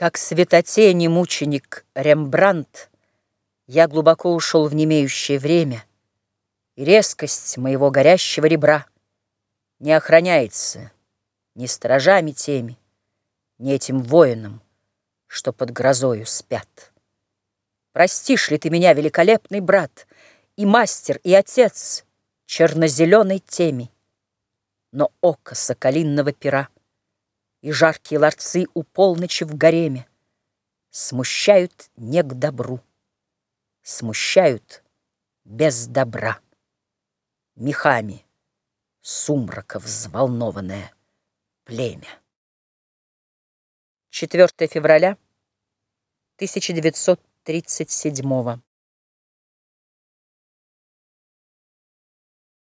Как светотени мученик Рембрандт, Я глубоко ушел в немеющее время, И резкость моего горящего ребра Не охраняется ни сторожами теми, Ни этим воинам, что под грозою спят. Простишь ли ты меня, великолепный брат, И мастер, и отец чернозеленой теми? Но око соколинного пера И жаркие ларцы у полночи в гареме Смущают не к добру, Смущают без добра. Мехами сумрака взволнованное племя. 4 февраля 1937